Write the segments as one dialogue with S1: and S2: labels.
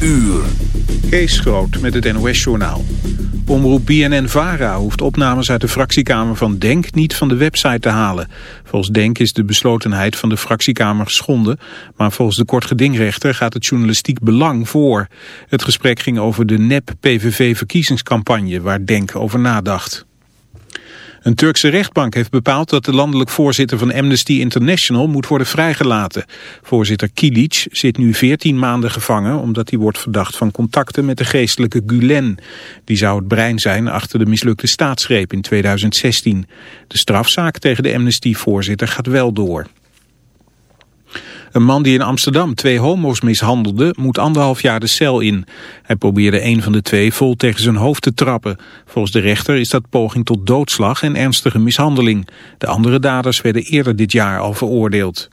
S1: uur.
S2: Kees Groot met het NOS-journaal. Omroep BNN-VARA hoeft opnames uit de fractiekamer van DENK niet van de website te halen. Volgens DENK is de beslotenheid van de fractiekamer geschonden, maar volgens de kortgedingrechter gaat het journalistiek belang voor. Het gesprek ging over de NEP-PVV-verkiezingscampagne waar DENK over nadacht. Een Turkse rechtbank heeft bepaald dat de landelijk voorzitter van Amnesty International moet worden vrijgelaten. Voorzitter Kilic zit nu 14 maanden gevangen omdat hij wordt verdacht van contacten met de geestelijke Gulen. Die zou het brein zijn achter de mislukte staatsgreep in 2016. De strafzaak tegen de Amnesty-voorzitter gaat wel door. Een man die in Amsterdam twee homo's mishandelde moet anderhalf jaar de cel in. Hij probeerde een van de twee vol tegen zijn hoofd te trappen. Volgens de rechter is dat poging tot doodslag en ernstige mishandeling. De andere daders werden eerder dit jaar al veroordeeld.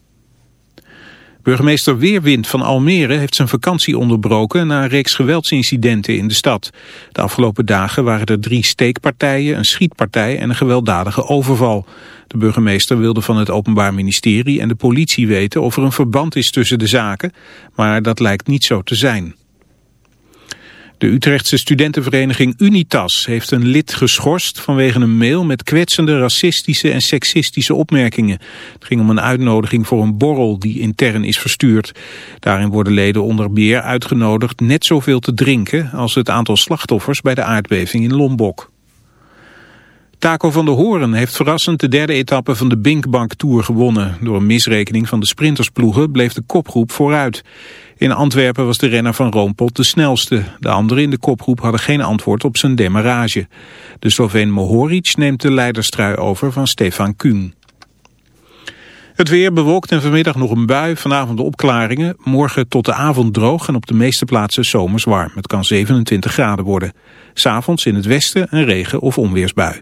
S2: Burgemeester Weerwind van Almere heeft zijn vakantie onderbroken na een reeks geweldsincidenten in de stad. De afgelopen dagen waren er drie steekpartijen, een schietpartij en een gewelddadige overval. De burgemeester wilde van het Openbaar Ministerie en de politie weten of er een verband is tussen de zaken, maar dat lijkt niet zo te zijn. De Utrechtse studentenvereniging Unitas heeft een lid geschorst vanwege een mail met kwetsende racistische en seksistische opmerkingen. Het ging om een uitnodiging voor een borrel die intern is verstuurd. Daarin worden leden onder meer uitgenodigd net zoveel te drinken als het aantal slachtoffers bij de aardbeving in Lombok. Taco van der Hoorn heeft verrassend de derde etappe van de Binkbank Tour gewonnen. Door een misrekening van de sprintersploegen bleef de kopgroep vooruit. In Antwerpen was de renner van Roompot de snelste. De anderen in de kopgroep hadden geen antwoord op zijn demarrage. De Sloveen Mohoric neemt de leiderstrui over van Stefan Kuhn. Het weer bewolkt en vanmiddag nog een bui, vanavond de opklaringen. Morgen tot de avond droog en op de meeste plaatsen zomers warm. Het kan 27 graden worden. S'avonds in het westen een regen- of onweersbui.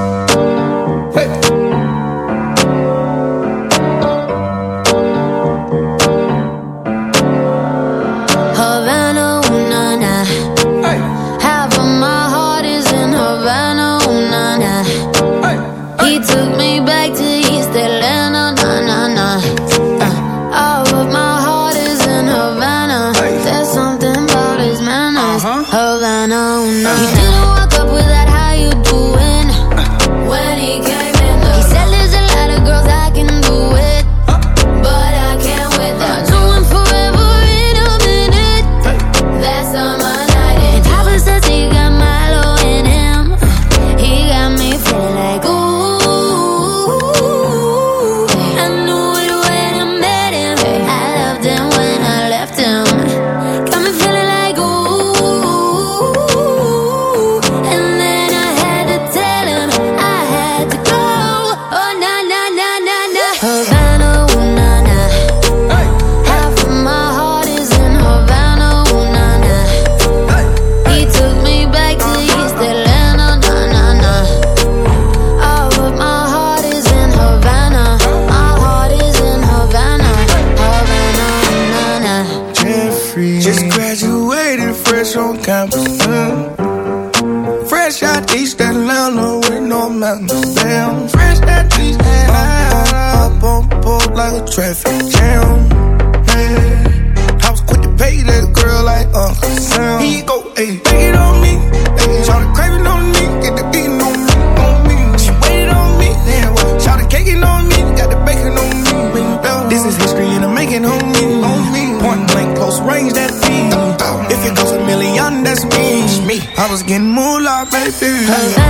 S3: Ayy, take it on me. Ayy, shout the craving on me. Get the beating on me, on me. She waited on me. Damn, well, shout the caking on me. Got the bacon on me. This is history and I'm making on me. On me. Point blank, close range, that me. If it goes a million, that's me. I was getting moolah, baby. Hey.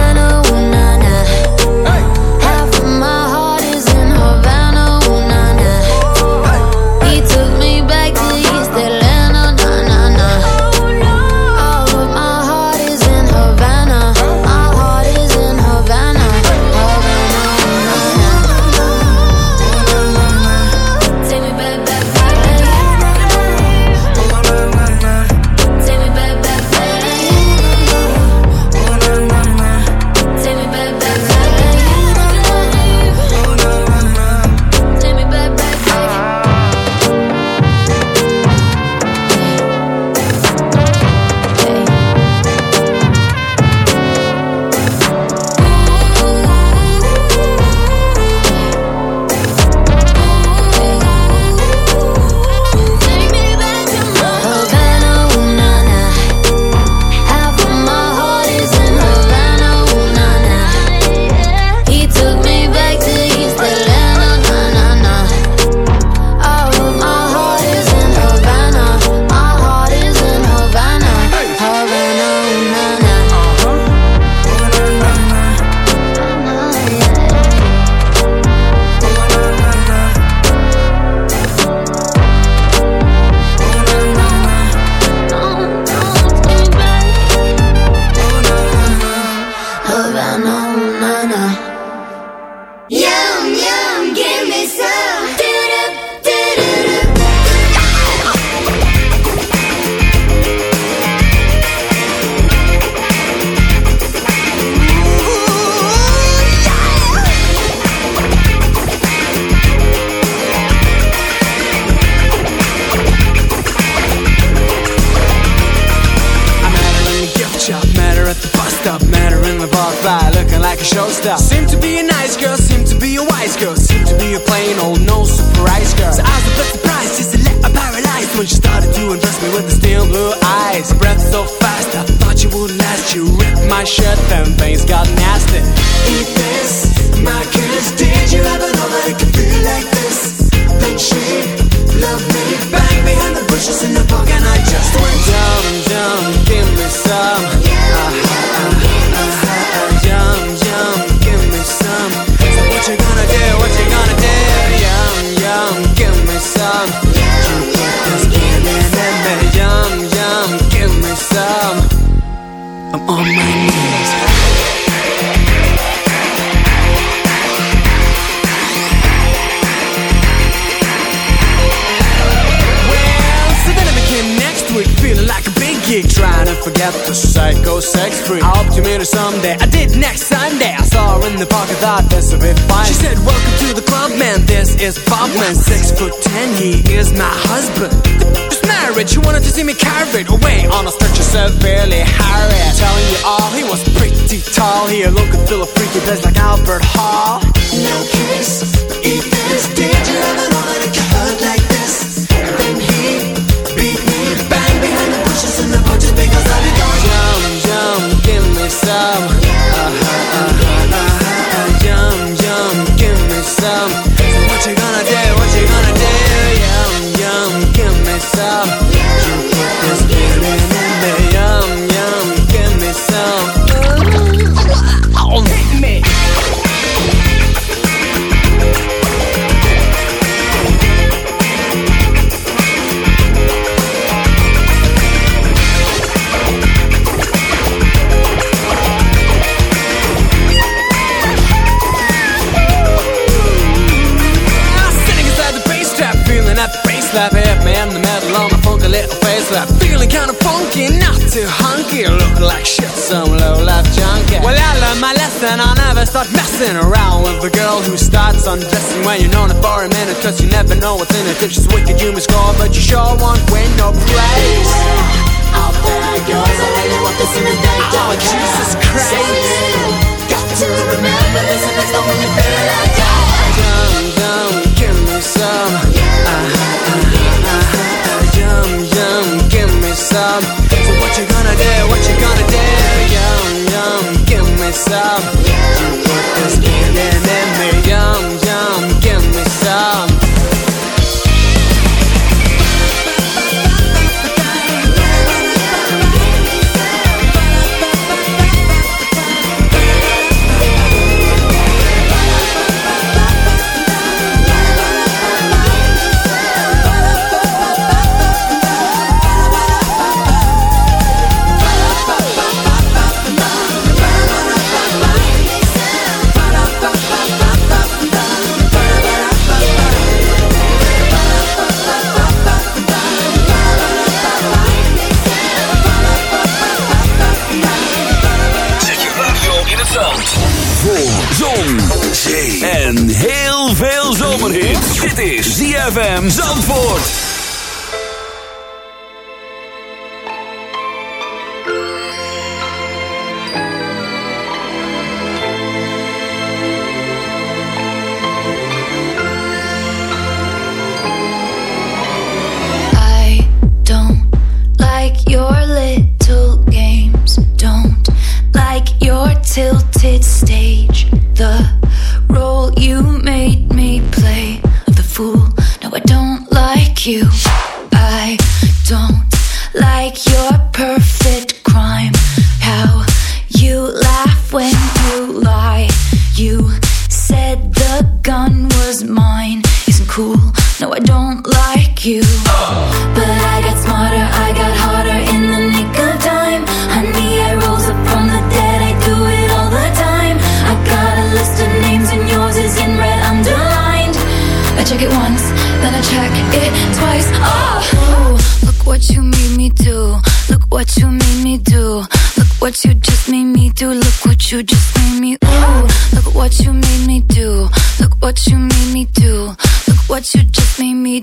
S3: Zandvoort.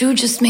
S4: you just made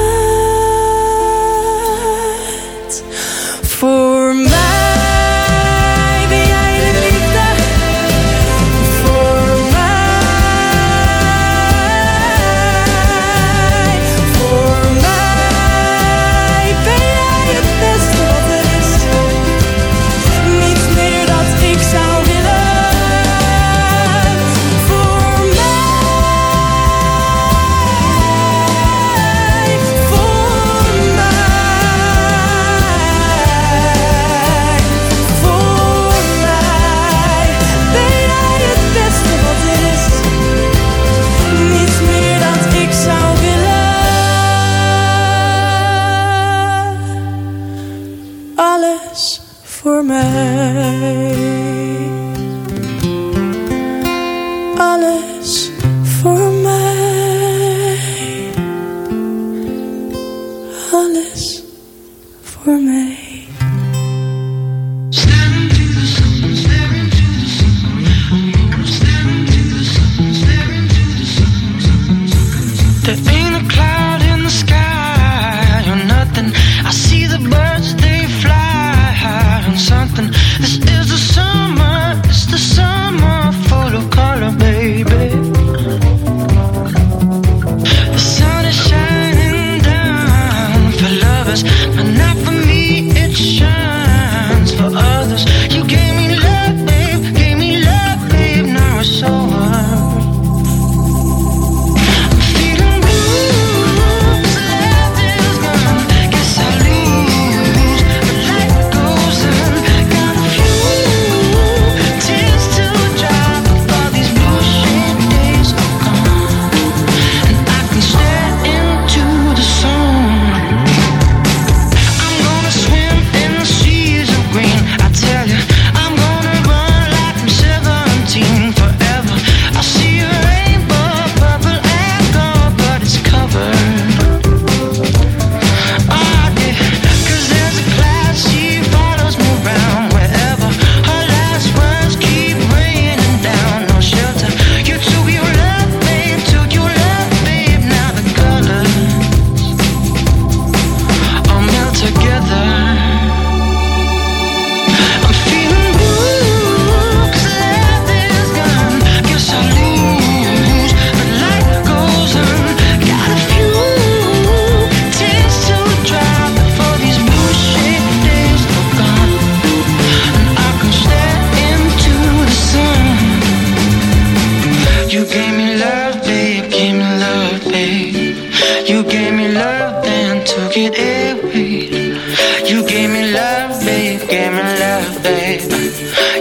S5: In the sky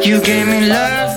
S5: You gave me love,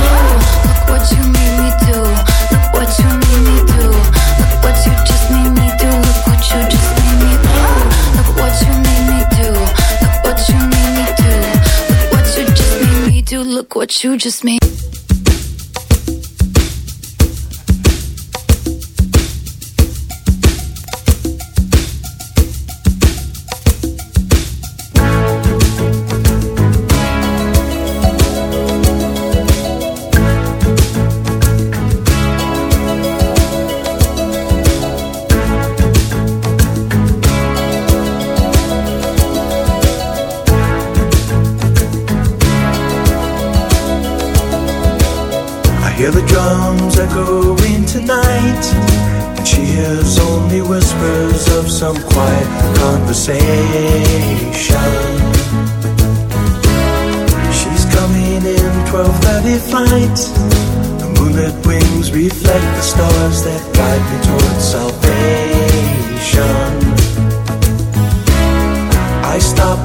S4: You just made.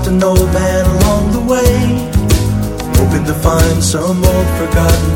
S6: An old man along the way. Hoping to find some old forgotten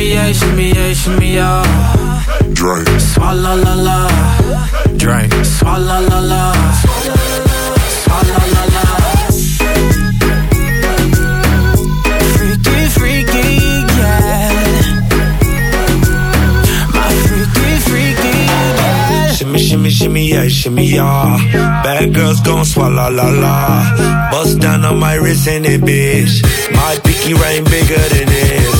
S3: Shimmy, shimmy, yeah, shimmy, yeah, shimmy, yeah. Drink, swalla la la. Drink, swalla la la. Swalla la la. Freaky, freaky, yeah. My freaky, freaky, yeah.
S7: Shimmy, shimmy, shimmy, yeah, shimmy, yeah. Bad girls gon' swallow la la. Bust down on my wrist and it, bitch. My pinky ring bigger than this.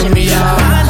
S3: shimmy
S8: y'all.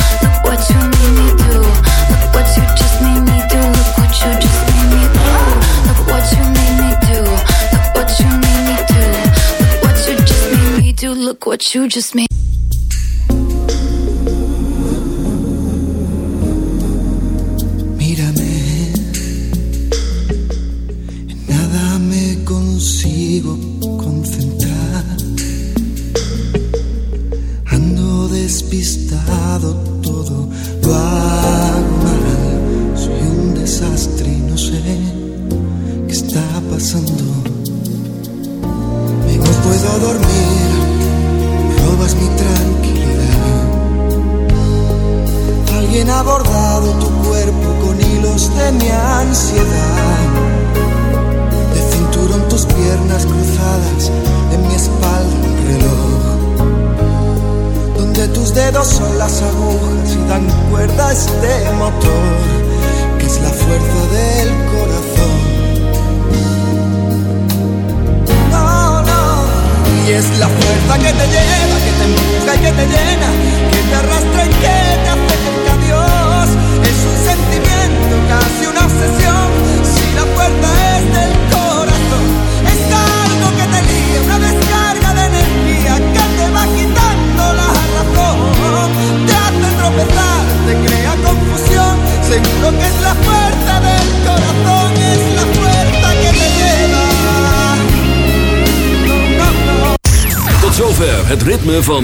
S4: You just made.